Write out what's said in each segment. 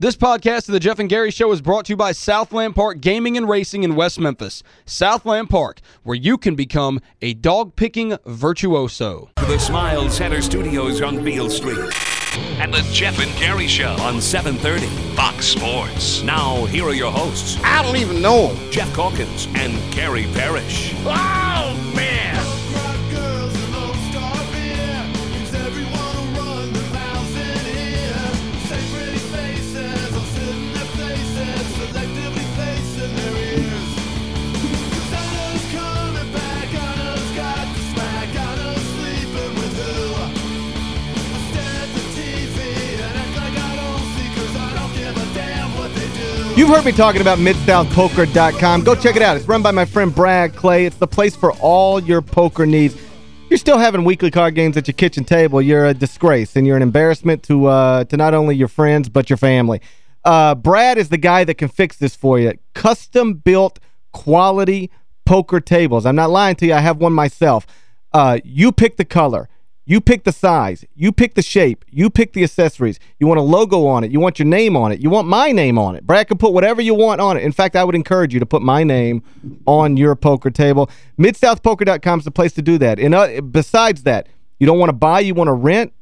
This podcast of the Geoff and Gary Show is brought to you by Southland Park Gaming and Racing in West Memphis. Southland Park, where you can become a dog-picking virtuoso. The Smile Center Studios on Beale Street. And the Geoff and Gary Show on 730 Fox Sports. Now, here are your hosts, I don't even know him. Geoff Calkins and Gary Parrish. Oh, You've heard me talking about MidSouthPoker.com. Go check it out. It's run by my friend Brad Clay. It's the place for all your poker needs. You're still having weekly card games at your kitchen table. You're a disgrace, and you're an embarrassment to uh, to not only your friends, but your family. Uh, Brad is the guy that can fix this for you. Custom-built quality poker tables. I'm not lying to you. I have one myself. Uh, you pick the color. You pick the size. You pick the shape. You pick the accessories. You want a logo on it. You want your name on it. You want my name on it. Brad can put whatever you want on it. In fact, I would encourage you to put my name on your poker table. MidSouthPoker.com is the place to do that. And uh, besides that, you don't want to buy, you want to rent.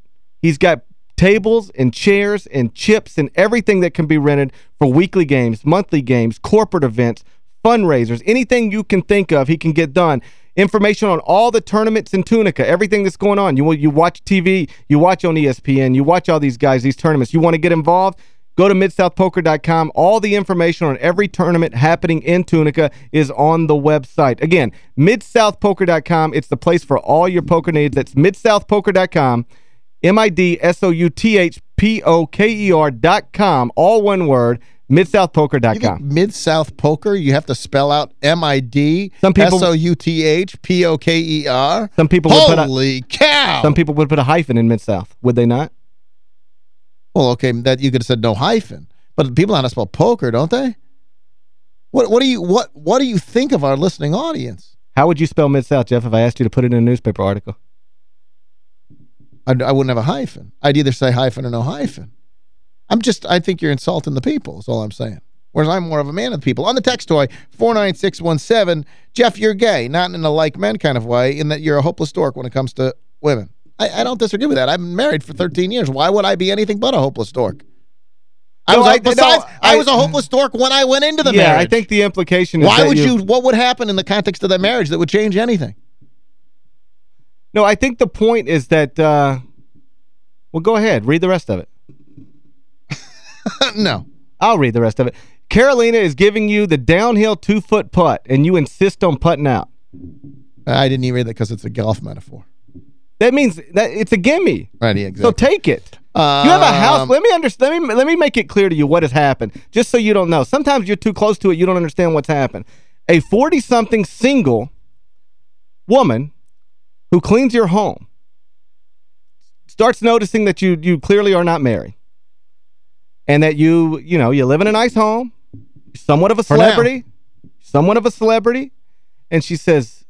He's got tables and chairs and chips and everything that can be rented for weekly games, monthly games, corporate events, fundraisers, anything you can think of, he can get done. Information on all the tournaments in Tunica, everything that's going on. You you watch TV, you watch on ESPN, you watch all these guys, these tournaments. You want to get involved? Go to midsouthpoker.com. All the information on every tournament happening in Tunica is on the website. Again, midsouthpoker.com. It's the place for all your poker needs. That's midsouthpoker.com. M-I-D-S-O-U-T-H-P-O-K-E-R dot com. All one word midsouthpoker.com. Mid-South Poker, you have to spell out M-I-D Some people- S-O-U-T-H-P-O-K-E-R. Some people would put a- Holy cow! Some people would put a hyphen in Mid-South, would they not? Well, okay, that you could have said no hyphen. But people know how to spell poker, don't they? What what do you what what do you think of our listening audience? How would you spell Mid-South, Geoff, if I asked you to put it in a newspaper article? I, I wouldn't have a hyphen. I'd either say hyphen or no hyphen. I'm just, I think you're insulting the people, is all I'm saying. Whereas I'm more of a man of the people. On the text toy, 49617, Geoff, you're gay, not in a like men kind of way, in that you're a hopeless dork when it comes to women. I, I don't disagree with that. I've been married for 13 years. Why would I be anything but a hopeless dork? I No, was, a- I- no, I, I- was a hopeless dork when I went into the yeah, marriage. I think the implication is Why that would you, what would happen in the context of that marriage that would change anything? No, I think the point is that, uh, well, go ahead. Read the rest of it. no. I'll read the rest of it. Carolina is giving you the downhill two-foot putt, and you insist on putting out. I didn't even read that because it's a golf metaphor. That means that it's a gimme. Right, yeah, So take it. you have a house. Um, Let me understand. Let me let me make it clear to you what has happened, just so you don't know. Sometimes you're too close to it. You don't understand what's happened. A 40-something single woman who cleans your home starts noticing that you you clearly are not married, and that you you know you live in a nice home, somewhat of a celebrity, somewhat of a celebrity, and she says,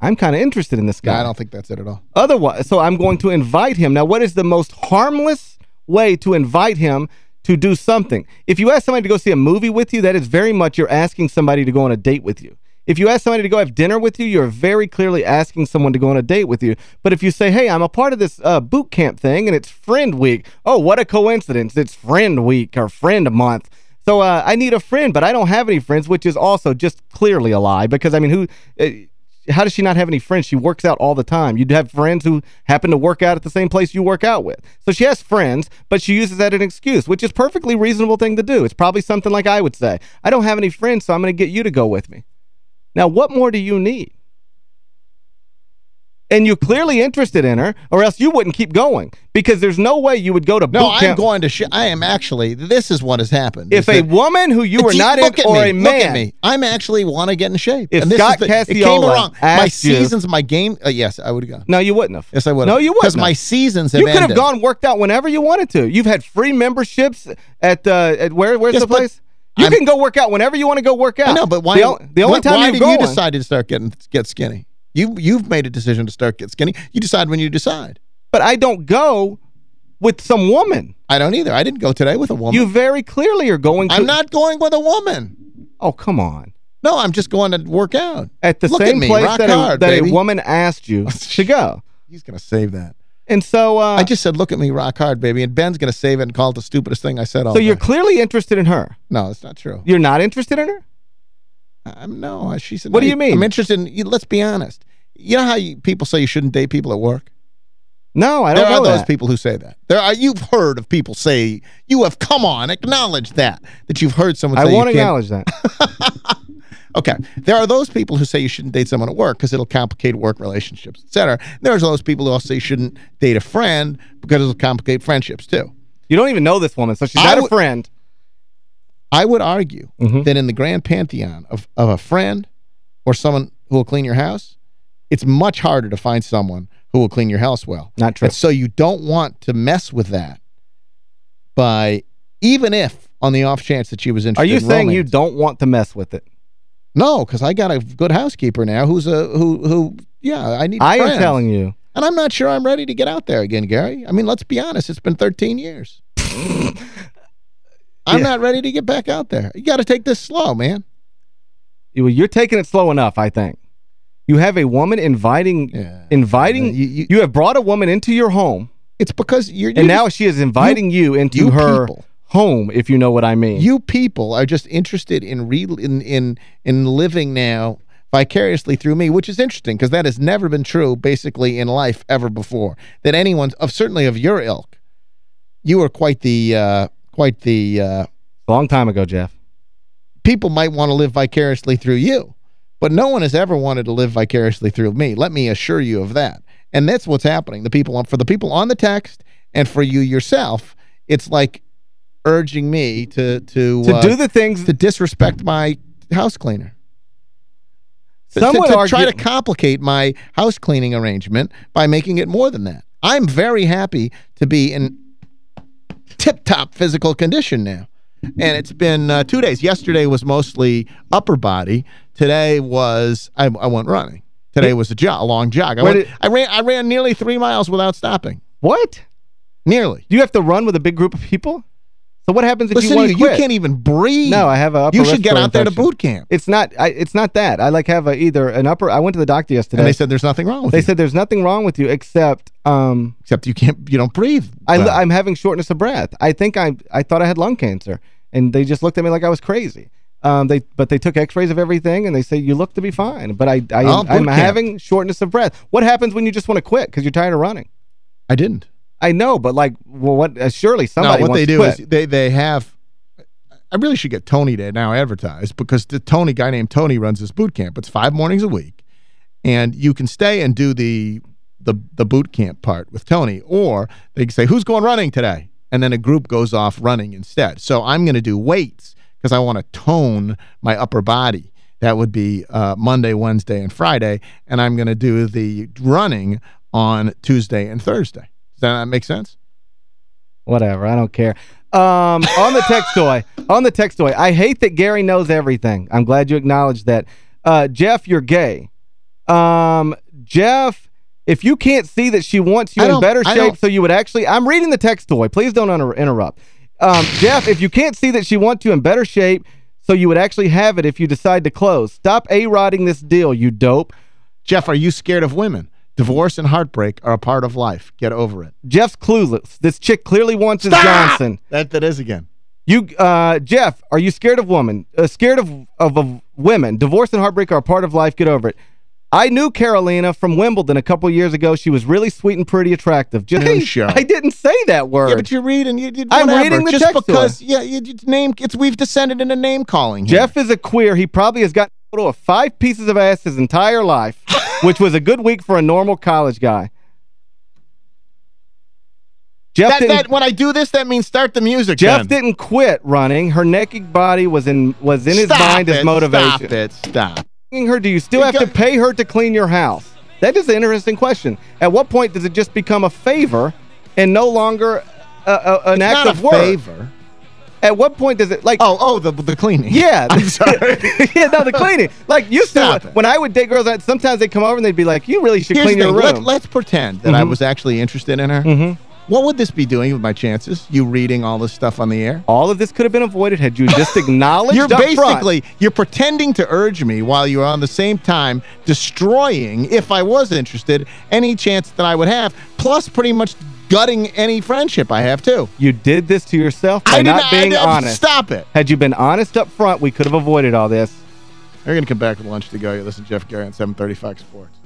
"I'm kind of interested in this guy." Yeah, I don't think that's it at all. Otherwise, so I'm going to invite him. Now, what is the most harmless way to invite him to do something? If you ask somebody to go see a movie with you, that is very much you're asking somebody to go on a date with you. If you ask somebody to go have dinner with you, you're very clearly asking someone to go on a date with you. But if you say, hey, I'm a part of this uh, boot camp thing, and it's friend week. Oh, what a coincidence. It's friend week or friend month. So uh, I need a friend, but I don't have any friends, which is also just clearly a lie. Because, I mean, who... Uh, how does she not have any friends? She works out all the time. You'd have friends who happen to work out at the same place you work out with. So she has friends, but she uses that as an excuse, which is perfectly reasonable thing to do. It's probably something like I would say. I don't have any friends, so I'm going to get you to go with me. Now, what more do you need? And you're clearly interested in her, or else you wouldn't keep going. Because there's no way you would go to No, I'm going to. Sh I am actually. This is what has happened. If a woman who you were not in, or me, a man... Look at me. I'm actually want to get in shape. If and this Scott is the, it came Cassiola around. My asked you- seasons, my game. Uh, yes, I would have gone. No, you wouldn't have. Yes, I would. No, you wouldn't Because my seasons have You could have ended. gone worked out whenever you wanted to. You've had free memberships at uh at where where's Yes, the place? You I'm- can go work out whenever you want to go work out. No, but why? The, the only wh- time why did you decide to start getting get skinny? You you've made a decision to start get skinny. You decide when you decide. but I don't go with some woman. I don't either. I didn't go today with a woman. You very clearly are going to... I'm not going with a woman. Oh, come on. No, I'm just going to work out. At the Look same at me, place that, hard, a, that a woman asked you to go. He's going to save that. And so... Uh, I just said, look at me, rock hard, baby. And Ben's going to save it and call it the stupidest thing I said all So you're clearly interested in her. No, it's not true. You're not interested in her? I'm, no, she said... What do you mean? I'm interested in... You, let's be honest. You know how you, people say you shouldn't date people at work? No, I don't there know are those that. people who say that. There are you've heard of people say you have come on acknowledge that that you've heard someone I say won't you can't- acknowledge that. Okay. There are those people who say you shouldn't date someone at work because it'll complicate work relationships, etc. There's those people who also say you shouldn't date a friend because it'll complicate friendships too. You don't even know this woman, so she's I not a friend. I would argue Mhm. that in the grand pantheon of, of a friend or someone who will clean your house, it's much harder to find someone who will clean your house well. Not true. And so you don't want to mess with that by, even if on the off chance that she was interested Are you in saying you don't want to mess with it? No, because I got a good housekeeper now who's a, who, who yeah, I need I am telling you. And I'm not sure I'm ready to get out there again, Gary. I mean, let's be honest. It's been 13 years. I'm Yeah. not ready to get back out there. You got to take this slow, man. You- You're taking it slow enough, I think. You have a woman inviting Yeah. inviting Yeah, you- you- you have brought a woman into your home It's because you're... and you're now she is inviting you, into you her people. Home if you know what I mean. you people are just interested in re in in in living now vicariously through me, which is interesting because that has never been true basically in life ever before. That anyone of certainly of your ilk, you are quite the uh, quite the uh, long time ago, Geoff. people might want to live vicariously through you, but no one has ever wanted to live vicariously through me. Let me assure you of that. And that's what's happening. The people on for the people on the text and for you yourself, it's like urging me to to To uh, do the things to disrespect my house cleaner. Some to, would to argue try to complicate my house cleaning arrangement by making it more than that. I'm very happy to be in tip-top physical condition now. And it's been uh, two days. Yesterday was mostly upper body. Today was, I, I went running. Today was a, jog, a long jog. I, went, did- I, ran, I ran nearly three miles without stopping. What? Nearly. Do you have to run with a big group of people? So what happens if Listen you want you. to You quit? can't even breathe. No, I have a upper You should get out there to boot camp. It's not I, it's not that. I like have a, either an upper I went to the doctor yesterday. And they said there's nothing wrong with they you. said there's nothing wrong with you except um Except you can't, you don't breathe. I, well. I'm having shortness of breath. I think I I thought I had lung cancer, and they just looked at me like I was crazy. Um, they but they took X-rays of everything, and they say you look to be fine. But I, I boot I'm having shortness of breath. What happens when you just want to quit because you're tired of running? I didn't. I know, but like, well, what? Uh, surely No, somebody what wants they do is they they have. I really should get Tony to now advertise because the Tony guy named Tony runs this boot camp. It's five mornings a week, and you can stay and do the the the boot camp part with Tony, or they can say who's going running today, and then a group goes off running instead. So I'm going to do weights because I want to tone my upper body. That would be uh, Monday, Wednesday, and Friday, and I'm going to do the running on Tuesday and Thursday. Does that make sense? Whatever, I don't care. Um, on the text toy, on the text toy, I hate that Gary knows everything. I'm glad you acknowledged that. Uh, Geoff, you're gay. Um, Geoff, if you can't see that she wants you in better shape so you would actually... I'm reading the text toy. Please don't inter interrupt. Um, Geoff, if you can't see that she wants you in better shape so you would actually have it if you decide to close, stop A-rodding this deal, you dope. Geoff, are you scared of women? Divorce and heartbreak are a part of life. Get over it. Geoff's clueless. This chick clearly wants his Johnson. That that is again. You, uh, Geoff, are you scared of women? Uh, scared of, of, of women? Divorce and heartbreak are a part of life. Get over it. I knew Carolina from Wimbledon a couple years ago. She was really sweet and pretty attractive. Just, Hey, show. I didn't say that word. Yeah, but you're reading. You, you, I'm whatever. reading the just text because. Yeah, you, you name. It's we've descended into name calling. here. Geoff is a queer. He probably has gotten of five pieces of ass his entire life, which was a good week for a normal college guy. Geoff That, that when I do this, that means start the music. Geoff then. didn't quit running. Her naked body was in was in his Stop mind it, as motivation. Stop it. Stop. her, do you still have to pay her to clean your house? That is an interesting question. At what point does it just become a favor and no longer a, a, an It's act of a work? favor. At what point does it, like... Oh, oh, the the cleaning. Yeah. I'm sorry. yeah, no, the cleaning. Like, used Stop to, it. when I would date girls, sometimes they'd come over and they'd be like, you really should Here's clean your room. Let, let's pretend that I Mhm. was actually interested in her. Mhm. What would this be doing with my chances? You reading all this stuff on the air? All of this could have been avoided had you just acknowledged You're up front. basically, you're pretending to urge me while you're on the same time destroying, if I was interested, any chance that I would have, plus pretty much gutting any friendship I have, too. You did this to yourself by did not being I, honest. Stop it. Had you been honest up front, we could have avoided all this. We're going to come back with lunch to go. You listen to Geoff Gary on 730 Fox Sports.